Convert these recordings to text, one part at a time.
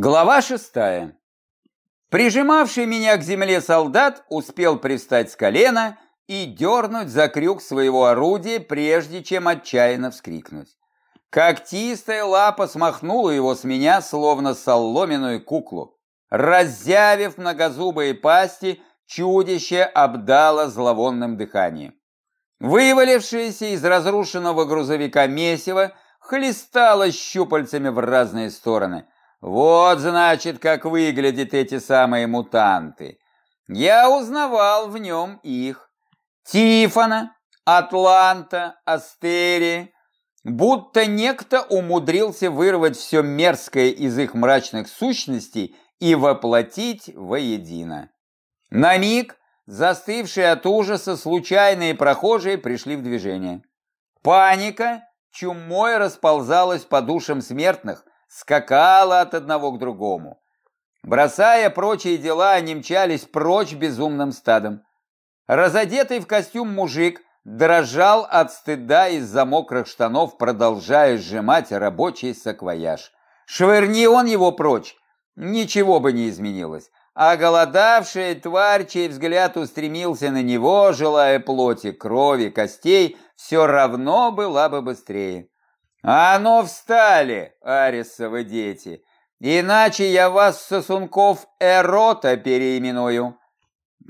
Глава шестая. Прижимавший меня к земле солдат успел пристать с колена и дернуть за крюк своего орудия, прежде чем отчаянно вскрикнуть. Когтистая лапа смахнула его с меня, словно соломенную куклу. Раззявив многозубые пасти, чудище обдало зловонным дыханием. Вывалившееся из разрушенного грузовика месиво хлестало щупальцами в разные стороны – вот, значит, как выглядят эти самые мутанты. Я узнавал в нем их. Тифона, Атланта, Астерия. Будто некто умудрился вырвать все мерзкое из их мрачных сущностей и воплотить воедино. На миг застывшие от ужаса случайные прохожие пришли в движение. Паника чумой расползалась по душам смертных, скакала от одного к другому. Бросая прочие дела, они мчались прочь безумным стадом. Разодетый в костюм мужик дрожал от стыда из-за мокрых штанов, продолжая сжимать рабочий саквояж. Швырни он его прочь, ничего бы не изменилось. А голодавшая тварь, чей взгляд устремился на него, желая плоти, крови, костей, все равно была бы быстрее. «А ну встали, Арисовы дети, иначе я вас, сосунков, Эрота переименую!»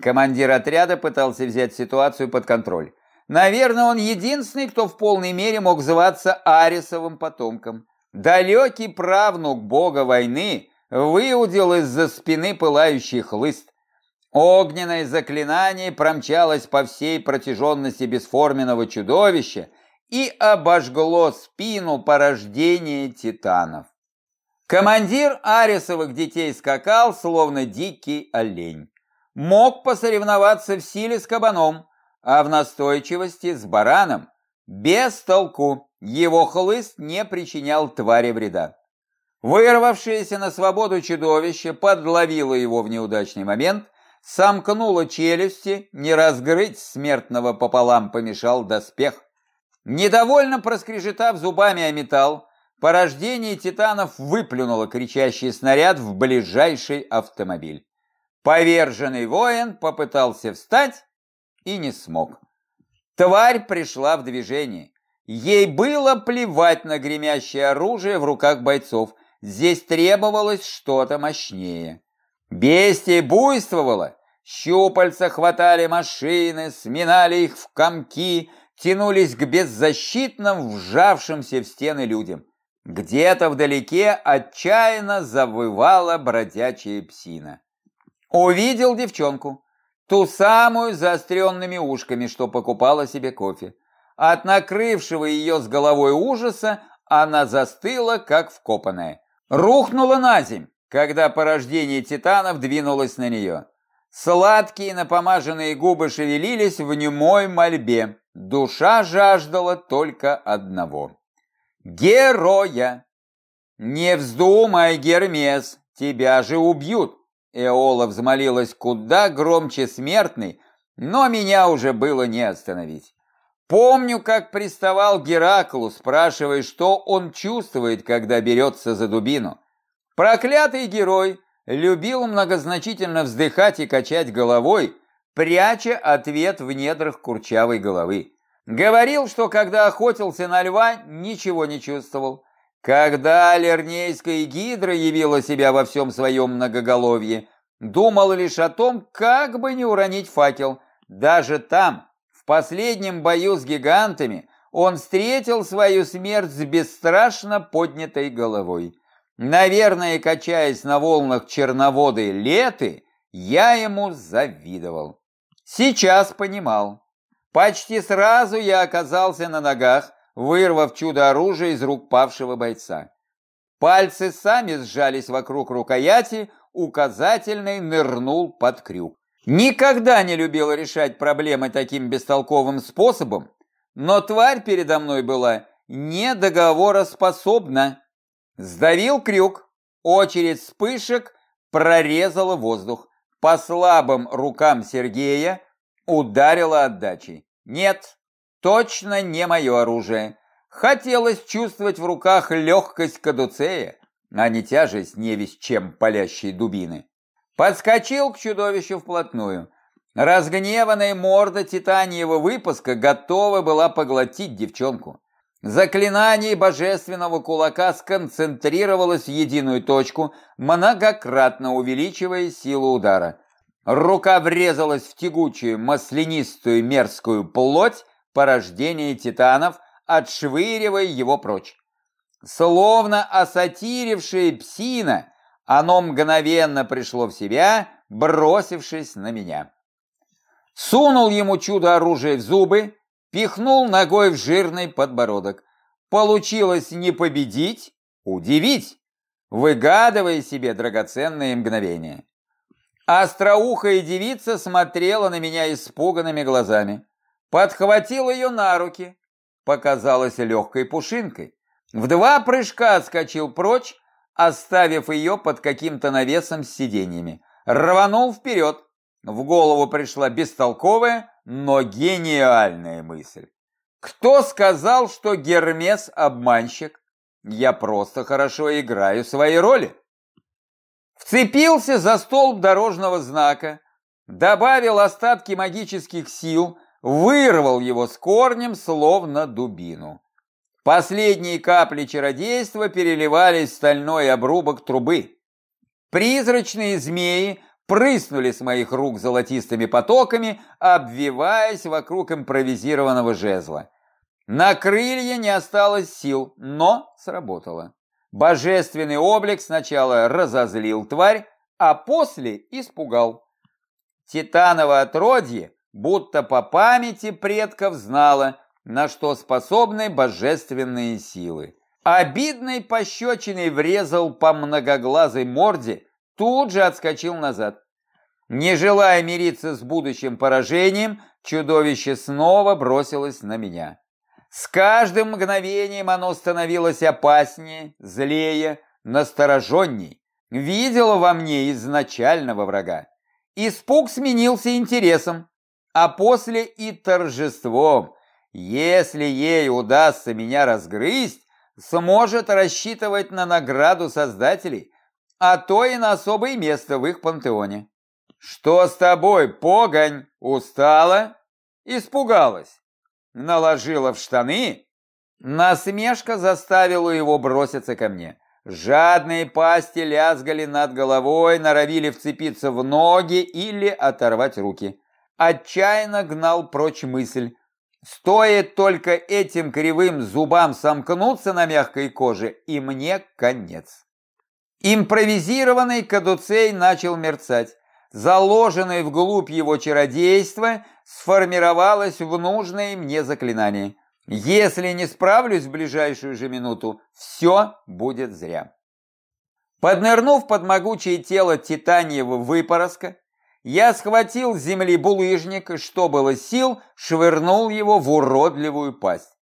Командир отряда пытался взять ситуацию под контроль. Наверное, он единственный, кто в полной мере мог зваться Арисовым потомком. Далекий правнук бога войны выудил из-за спины пылающий хлыст. Огненное заклинание промчалось по всей протяженности бесформенного чудовища, и обожгло спину порождения титанов. Командир Арисовых детей скакал, словно дикий олень. Мог посоревноваться в силе с кабаном, а в настойчивости с бараном. Без толку его хлыст не причинял твари вреда. Вырвавшееся на свободу чудовище подловило его в неудачный момент, сомкнуло челюсти, не разгрыть смертного пополам помешал доспех. Недовольно проскрежетав зубами о металл, порождение титанов выплюнуло кричащий снаряд в ближайший автомобиль. Поверженный воин попытался встать и не смог. Тварь пришла в движение. Ей было плевать на гремящее оружие в руках бойцов. Здесь требовалось что-то мощнее. Бестия буйствовала. Щупальца хватали машины, сминали их в комки, тянулись к беззащитным, вжавшимся в стены людям. Где-то вдалеке отчаянно завывала бродячая псина. Увидел девчонку, ту самую заостренными ушками, что покупала себе кофе. От накрывшего ее с головой ужаса она застыла, как вкопанная. Рухнула на земь, когда порождение титанов двинулось на нее. Сладкие напомаженные губы шевелились в немой мольбе. Душа жаждала только одного. Героя! Не вздумай, Гермес, тебя же убьют! Эола взмолилась куда громче смертный, но меня уже было не остановить. Помню, как приставал Гераклу, спрашивая, что он чувствует, когда берется за дубину. Проклятый герой любил многозначительно вздыхать и качать головой, пряча ответ в недрах курчавой головы. Говорил, что когда охотился на льва, ничего не чувствовал. Когда лернейская гидра явила себя во всем своем многоголовье, думал лишь о том, как бы не уронить факел. Даже там, в последнем бою с гигантами, он встретил свою смерть с бесстрашно поднятой головой. Наверное, качаясь на волнах черноводы леты, я ему завидовал. Сейчас понимал. Почти сразу я оказался на ногах, вырвав чудо-оружие из рук павшего бойца. Пальцы сами сжались вокруг рукояти, указательный нырнул под крюк. Никогда не любил решать проблемы таким бестолковым способом, но тварь передо мной была недоговороспособна. Сдавил крюк, очередь вспышек прорезала воздух по слабым рукам Сергея ударила отдачей. Нет, точно не мое оружие. Хотелось чувствовать в руках легкость кадуцея. а не тяжесть невесть чем палящей дубины. Подскочил к чудовищу вплотную. Разгневанная морда титаниевого выпуска готова была поглотить девчонку. Заклинание божественного кулака сконцентрировалось в единую точку, многократно увеличивая силу удара. Рука врезалась в тягучую, маслянистую, мерзкую плоть порождения титанов, отшвыривая его прочь. Словно осатирившая псина, оно мгновенно пришло в себя, бросившись на меня. Сунул ему чудо-оружие в зубы, пихнул ногой в жирный подбородок. Получилось не победить, удивить, выгадывая себе драгоценные мгновения. Остроухая девица смотрела на меня испуганными глазами. Подхватил ее на руки, показалась легкой пушинкой. В два прыжка отскочил прочь, оставив ее под каким-то навесом с сиденьями. Рванул вперед. В голову пришла бестолковая, но гениальная мысль. Кто сказал, что Гермес обманщик? Я просто хорошо играю свои роли. Вцепился за столб дорожного знака, добавил остатки магических сил, вырвал его с корнем, словно дубину. Последние капли чародейства переливались в стальной обрубок трубы. Призрачные змеи прыснули с моих рук золотистыми потоками, обвиваясь вокруг импровизированного жезла. На крылья не осталось сил, но сработало. Божественный облик сначала разозлил тварь, а после испугал. Титаново отродье, будто по памяти предков знало, на что способны божественные силы. Обидной пощечиной врезал по многоглазой морде, тут же отскочил назад. Не желая мириться с будущим поражением, чудовище снова бросилось на меня. С каждым мгновением оно становилось опаснее, злее, настороженней. Видела во мне изначального врага. Испуг сменился интересом, а после и торжеством. Если ей удастся меня разгрызть, сможет рассчитывать на награду создателей, а то и на особое место в их пантеоне. Что с тобой, погонь, устала? Испугалась наложила в штаны, насмешка заставила его броситься ко мне. Жадные пасти лязгали над головой, норовили вцепиться в ноги или оторвать руки. Отчаянно гнал прочь мысль. Стоит только этим кривым зубам сомкнуться на мягкой коже, и мне конец. Импровизированный кадуцей начал мерцать. Заложенный вглубь его чародейства, сформировалось в нужное мне заклинание. Если не справлюсь в ближайшую же минуту, все будет зря. Поднырнув под могучее тело титаниевого выпороска, я схватил с земли булыжник что было сил, швырнул его в уродливую пасть.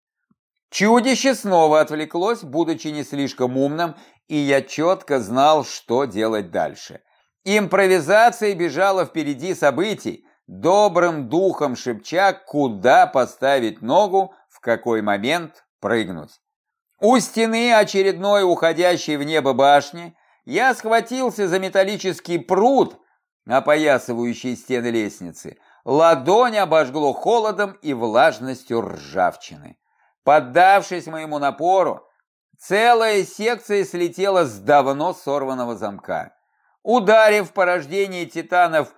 Чудище снова отвлеклось, будучи не слишком умным, и я четко знал, что делать дальше. Импровизация бежала впереди событий, добрым духом шепча, куда поставить ногу, в какой момент прыгнуть. У стены очередной уходящей в небо башни я схватился за металлический пруд, опоясывающий стены лестницы. Ладонь обожгло холодом и влажностью ржавчины. Поддавшись моему напору, целая секция слетела с давно сорванного замка. Ударив порождение титанов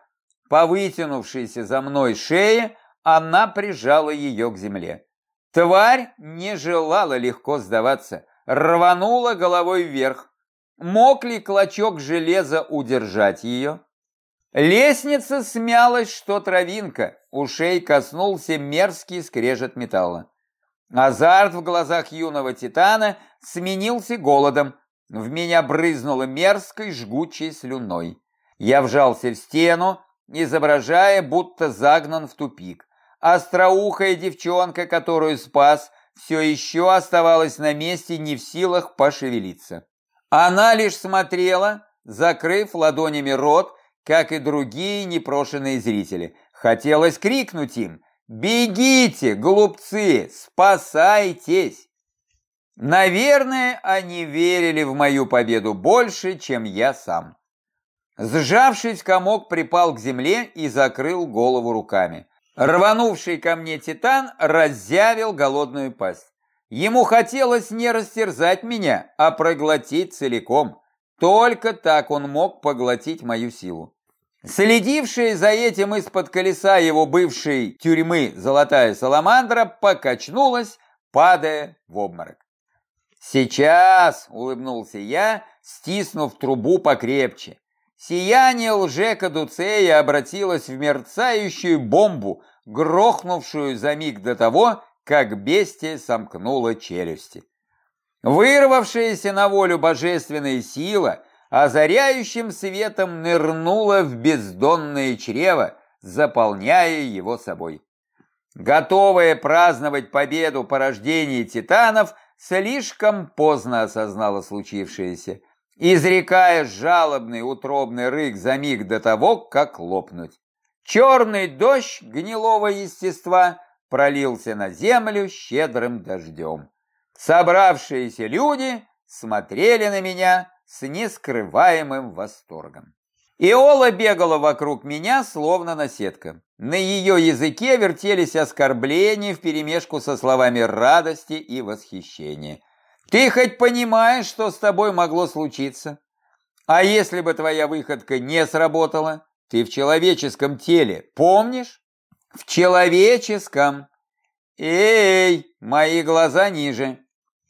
по вытянувшейся за мной шее, она прижала ее к земле. Тварь не желала легко сдаваться, рванула головой вверх. Мог ли клочок железа удержать ее? Лестница смялась, что травинка, ушей коснулся мерзкий скрежет металла. Азарт в глазах юного титана сменился голодом. В меня брызнуло мерзкой жгучей слюной. Я вжался в стену, изображая, будто загнан в тупик. Остроухая девчонка, которую спас, все еще оставалась на месте, не в силах пошевелиться. Она лишь смотрела, закрыв ладонями рот, как и другие непрошенные зрители. Хотелось крикнуть им «Бегите, глупцы, спасайтесь!» Наверное, они верили в мою победу больше, чем я сам. Сжавшись, комок припал к земле и закрыл голову руками. Рванувший ко мне титан разъявил голодную пасть. Ему хотелось не растерзать меня, а проглотить целиком. Только так он мог поглотить мою силу. Следившая за этим из-под колеса его бывшей тюрьмы золотая саламандра покачнулась, падая в обморок. «Сейчас!» — улыбнулся я, стиснув трубу покрепче. Сияние лже-кадуцея обратилось в мерцающую бомбу, грохнувшую за миг до того, как бестия сомкнула челюсти. Вырвавшаяся на волю божественная сила озаряющим светом нырнула в бездонное чрево, заполняя его собой. Готовая праздновать победу порождения титанов, слишком поздно осознала случившееся изрекая жалобный утробный рык за миг до того, как лопнуть. Черный дождь гнилого естества пролился на землю щедрым дождем. Собравшиеся люди смотрели на меня с нескрываемым восторгом. Иола бегала вокруг меня, словно наседка. На ее языке вертелись оскорбления вперемешку со словами радости и восхищения. Ты хоть понимаешь, что с тобой могло случиться? А если бы твоя выходка не сработала? Ты в человеческом теле, помнишь? В человеческом. Эй, мои глаза ниже.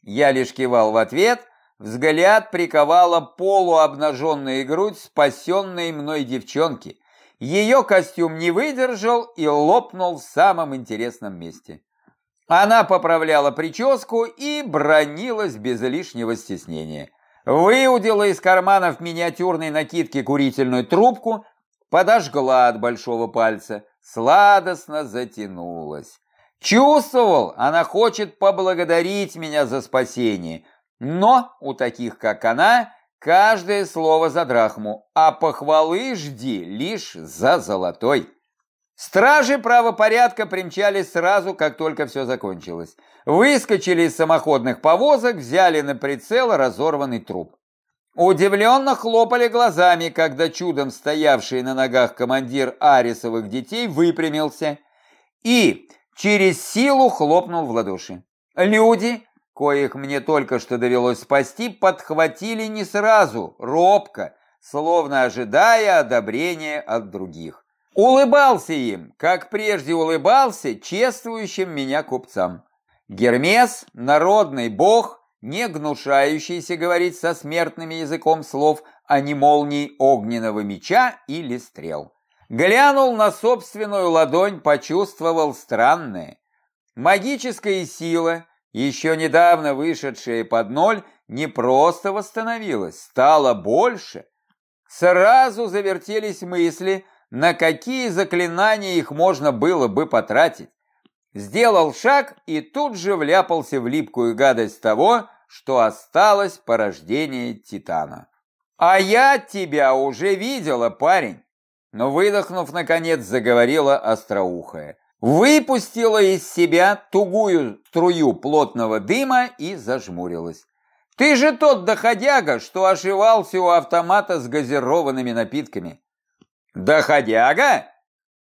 Я лишь кивал в ответ, взгляд приковала полуобнаженная грудь спасенной мной девчонки. Ее костюм не выдержал и лопнул в самом интересном месте. Она поправляла прическу и бронилась без лишнего стеснения. Выудила из карманов миниатюрной накидки курительную трубку, подожгла от большого пальца, сладостно затянулась. Чувствовал, она хочет поблагодарить меня за спасение, но у таких, как она, каждое слово за драхму, а похвалы жди лишь за золотой. Стражи правопорядка примчались сразу, как только все закончилось. Выскочили из самоходных повозок, взяли на прицел разорванный труп. Удивленно хлопали глазами, когда чудом стоявший на ногах командир Арисовых детей выпрямился и через силу хлопнул в ладоши. Люди, коих мне только что довелось спасти, подхватили не сразу, робко, словно ожидая одобрения от других. Улыбался им, как прежде улыбался чествующим меня купцам. Гермес, народный бог, не гнушающийся говорить со смертными языком слов, а не молний огненного меча или стрел. Глянул на собственную ладонь, почувствовал странное. Магическая сила, еще недавно вышедшая под ноль, не просто восстановилась, стала больше. Сразу завертелись мысли – на какие заклинания их можно было бы потратить. Сделал шаг и тут же вляпался в липкую гадость того, что осталось порождение Титана. «А я тебя уже видела, парень!» Но выдохнув, наконец, заговорила остроухая. Выпустила из себя тугую струю плотного дыма и зажмурилась. «Ты же тот доходяга, что ошивался у автомата с газированными напитками. Доходяга?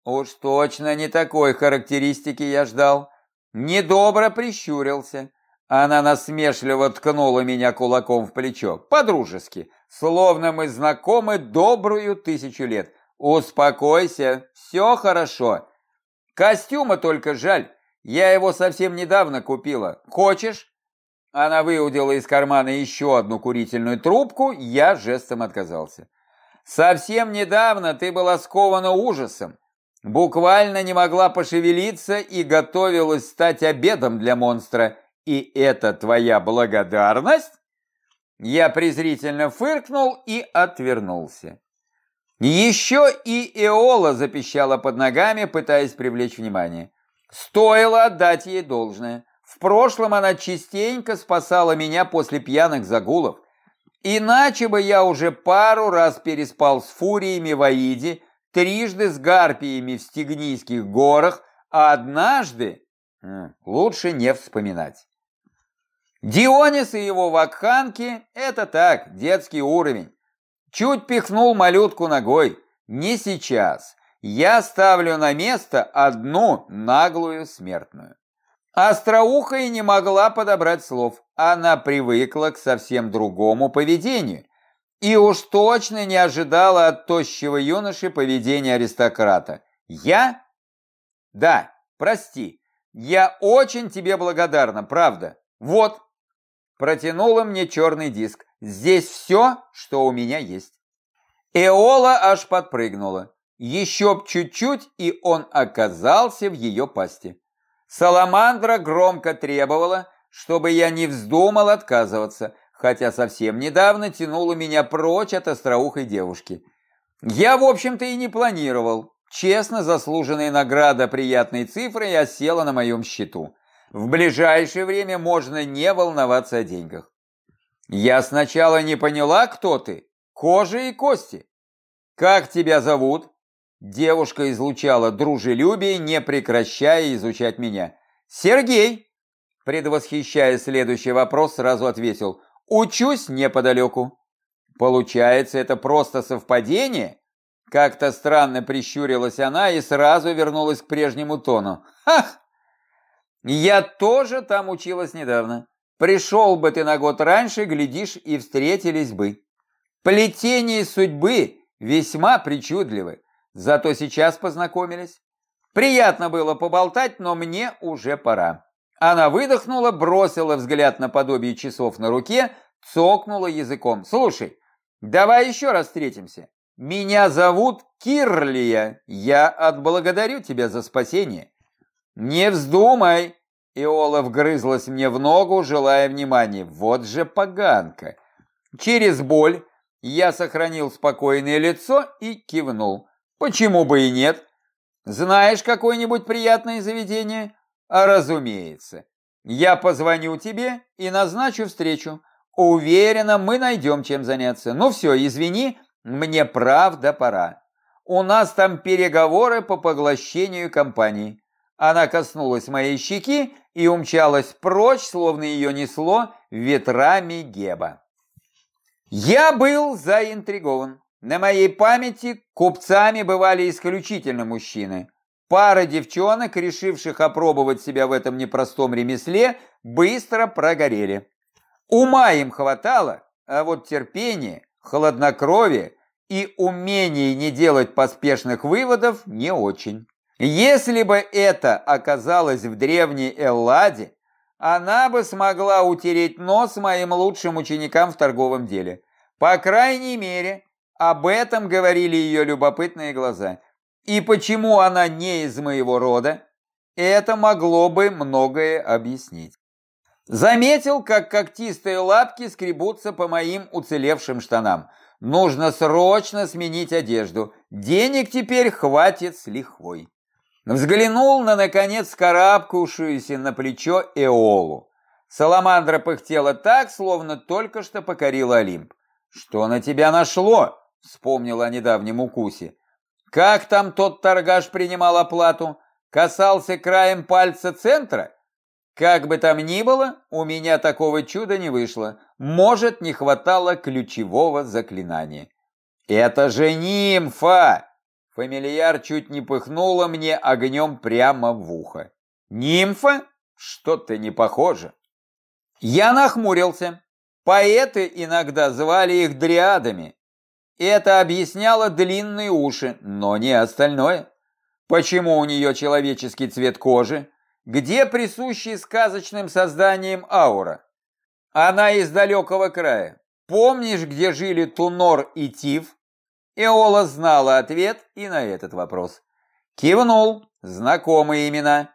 Уж точно не такой характеристики я ждал. Недобро прищурился. Она насмешливо ткнула меня кулаком в плечо, по-дружески, словно мы знакомы добрую тысячу лет. Успокойся, все хорошо. Костюма только жаль, я его совсем недавно купила. Хочешь? Она выудила из кармана еще одну курительную трубку, я жестом отказался. Совсем недавно ты была скована ужасом, буквально не могла пошевелиться и готовилась стать обедом для монстра. И это твоя благодарность? Я презрительно фыркнул и отвернулся. Еще и Эола запищала под ногами, пытаясь привлечь внимание. Стоило отдать ей должное. В прошлом она частенько спасала меня после пьяных загулов. Иначе бы я уже пару раз переспал с фуриями в Аиде, трижды с гарпиями в Стигнийских горах, а однажды лучше не вспоминать. Дионис и его вакханки – это так, детский уровень. Чуть пихнул малютку ногой. Не сейчас. Я ставлю на место одну наглую смертную. Остроухая не могла подобрать слов. Она привыкла к совсем другому поведению. И уж точно не ожидала от тощего юноши поведения аристократа. Я? Да, прости. Я очень тебе благодарна, правда. Вот. Протянула мне черный диск. Здесь все, что у меня есть. Эола аж подпрыгнула. Еще б чуть-чуть, и он оказался в ее пасти. Саламандра громко требовала, чтобы я не вздумал отказываться, хотя совсем недавно тянула меня прочь от остроухой девушки. Я, в общем-то, и не планировал. Честно, заслуженная награда приятной цифрой осела на моем счету. В ближайшее время можно не волноваться о деньгах. Я сначала не поняла, кто ты. Кожа и кости. Как тебя зовут? Девушка излучала дружелюбие, не прекращая изучать меня. Сергей, предвосхищая следующий вопрос, сразу ответил. Учусь неподалеку. Получается, это просто совпадение? Как-то странно прищурилась она и сразу вернулась к прежнему тону. Ах! Я тоже там училась недавно. Пришел бы ты на год раньше, глядишь, и встретились бы. Плетение судьбы весьма причудливы. Зато сейчас познакомились. Приятно было поболтать, но мне уже пора. Она выдохнула, бросила взгляд на подобие часов на руке, цокнула языком. Слушай, давай еще раз встретимся. Меня зовут Кирлия. Я отблагодарю тебя за спасение. Не вздумай. Иола вгрызлась мне в ногу, желая внимания. Вот же поганка. Через боль я сохранил спокойное лицо и кивнул. Почему бы и нет? Знаешь какое-нибудь приятное заведение? А разумеется. Я позвоню тебе и назначу встречу. Уверена, мы найдем чем заняться. Ну все, извини, мне правда пора. У нас там переговоры по поглощению компании. Она коснулась моей щеки и умчалась прочь, словно ее несло ветрами Геба. Я был заинтригован. На моей памяти купцами бывали исключительно мужчины. Пара девчонок, решивших опробовать себя в этом непростом ремесле, быстро прогорели. Ума им хватало, а вот терпение, хладнокровие и умение не делать поспешных выводов не очень. Если бы это оказалось в древней Элладе, она бы смогла утереть нос моим лучшим ученикам в торговом деле. По крайней мере, об этом говорили ее любопытные глаза. И почему она не из моего рода, это могло бы многое объяснить. Заметил, как когтистые лапки скребутся по моим уцелевшим штанам. Нужно срочно сменить одежду. Денег теперь хватит с лихвой. Взглянул на, наконец, карабкавшуюся на плечо Эолу. Саламандра пыхтела так, словно только что покорила Олимп. «Что на тебя нашло?» Вспомнил о недавнем укусе. Как там тот торгаш принимал оплату? Касался краем пальца центра? Как бы там ни было, у меня такого чуда не вышло. Может, не хватало ключевого заклинания. Это же нимфа! Фамильяр чуть не пыхнула мне огнем прямо в ухо. Нимфа? Что-то не похоже. Я нахмурился. Поэты иногда звали их дриадами, это объясняло длинные уши, но не остальное. Почему у нее человеческий цвет кожи? Где присущий сказочным созданиям аура? Она из далекого края. Помнишь, где жили Тунор и Тиф? Эола знала ответ и на этот вопрос. Кивнул. Знакомые имена.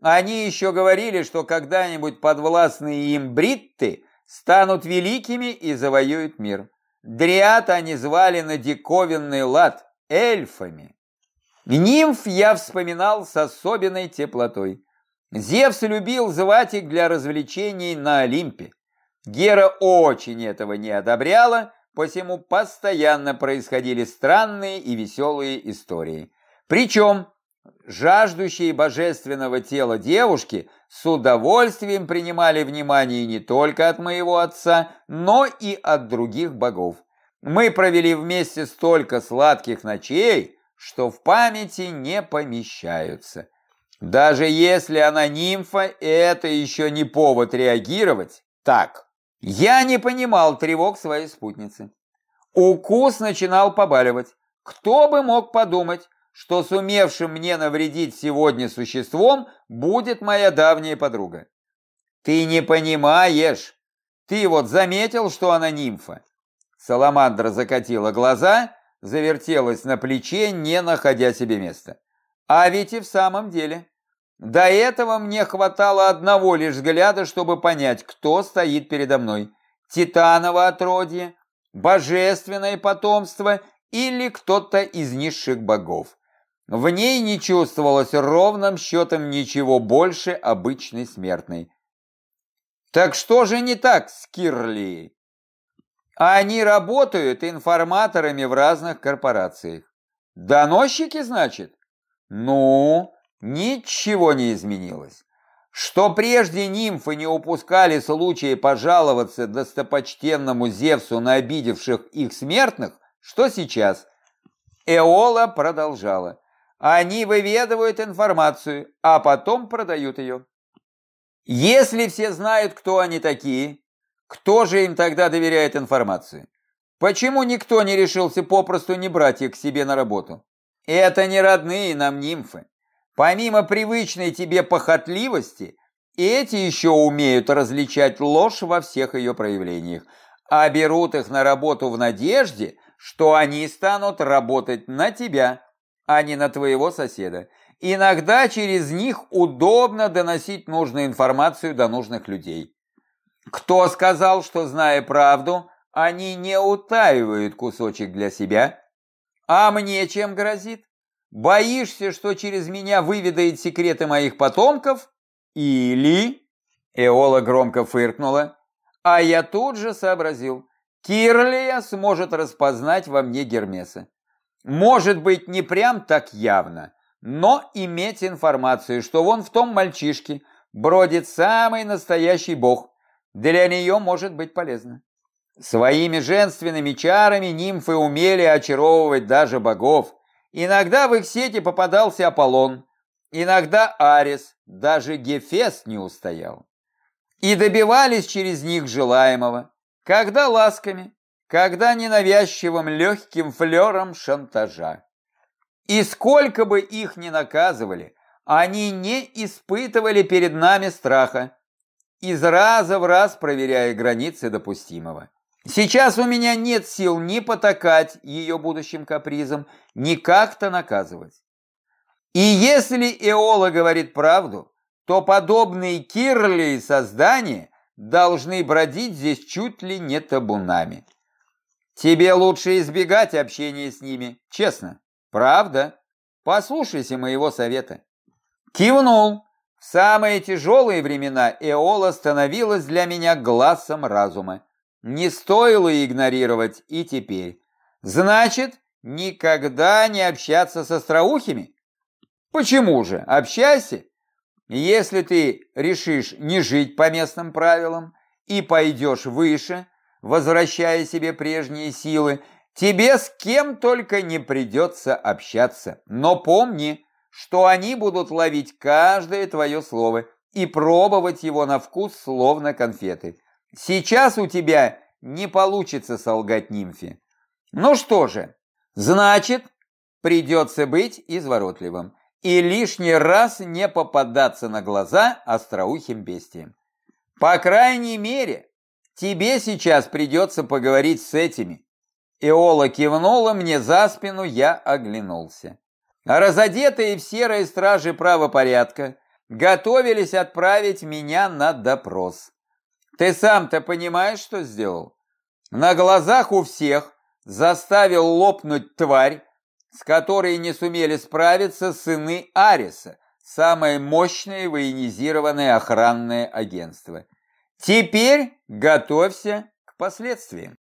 Они еще говорили, что когда-нибудь подвластные им бритты станут великими и завоюют мир. Дриад они звали на диковинный лад эльфами. Нимф я вспоминал с особенной теплотой. Зевс любил звать их для развлечений на Олимпе. Гера очень этого не одобряла, посему постоянно происходили странные и веселые истории. Причем жаждущие божественного тела девушки с удовольствием принимали внимание не только от моего отца, но и от других богов. Мы провели вместе столько сладких ночей, что в памяти не помещаются. Даже если она нимфа, это еще не повод реагировать так. Я не понимал тревог своей спутницы. Укус начинал побаливать. Кто бы мог подумать, что сумевшим мне навредить сегодня существом будет моя давняя подруга. Ты не понимаешь. Ты вот заметил, что она нимфа. Саламандра закатила глаза, завертелась на плече, не находя себе места. А ведь и в самом деле. До этого мне хватало одного лишь взгляда, чтобы понять, кто стоит передо мной. Титаново отродье, божественное потомство или кто-то из низших богов. В ней не чувствовалось ровным счетом ничего больше обычной смертной. Так что же не так с Кирли? Они работают информаторами в разных корпорациях. Доносчики, значит? Ну, ничего не изменилось. Что прежде нимфы не упускали случая пожаловаться достопочтенному Зевсу на обидевших их смертных, что сейчас? Эола продолжала. Они выведывают информацию, а потом продают ее. Если все знают, кто они такие, кто же им тогда доверяет информацию? Почему никто не решился попросту не брать их к себе на работу? Это не родные нам нимфы. Помимо привычной тебе похотливости, эти еще умеют различать ложь во всех ее проявлениях, а берут их на работу в надежде, что они станут работать на тебя, а не на твоего соседа. Иногда через них удобно доносить нужную информацию до нужных людей. Кто сказал, что, зная правду, они не утаивают кусочек для себя? А мне чем грозит? Боишься, что через меня выведает секреты моих потомков? Или...» Эола громко фыркнула, а я тут же сообразил. Кирлия сможет распознать во мне Гермеса. Может быть, не прям так явно, но иметь информацию, что вон в том мальчишке бродит самый настоящий бог, для нее может быть полезно. Своими женственными чарами нимфы умели очаровывать даже богов. Иногда в их сети попадался Аполлон, иногда Арес, даже Гефест не устоял. И добивались через них желаемого, когда ласками, когда ненавязчивым легким флером шантажа. И сколько бы их ни наказывали, они не испытывали перед нами страха, из раза в раз проверяя границы допустимого. Сейчас у меня нет сил ни потакать ее будущим капризам, ни как-то наказывать. И если Эола говорит правду, то подобные кирли создания должны бродить здесь чуть ли не табунами. Тебе лучше избегать общения с ними, честно. Правда? Послушайся моего совета. Кивнул, в самые тяжелые времена Эола становилась для меня глазом разума. Не стоило игнорировать и теперь. Значит, никогда не общаться со остроухими? Почему же? Общайся. Если ты решишь не жить по местным правилам и пойдешь выше, возвращая себе прежние силы, тебе с кем только не придется общаться. Но помни, что они будут ловить каждое твое слово и пробовать его на вкус, словно конфеты. Сейчас у тебя не получится солгать нимфе. Ну что же, значит, придется быть изворотливым и лишний раз не попадаться на глаза остроухим бестиям. По крайней мере, тебе сейчас придется поговорить с этими. Иола кивнула мне за спину, я оглянулся. Разодетые в серые стражи правопорядка готовились отправить меня на допрос. Ты сам-то понимаешь, что сделал? На глазах у всех заставил лопнуть тварь, с которой не сумели справиться сыны Ариса, самое мощное военизированное охранное агентство. Теперь готовься к последствиям.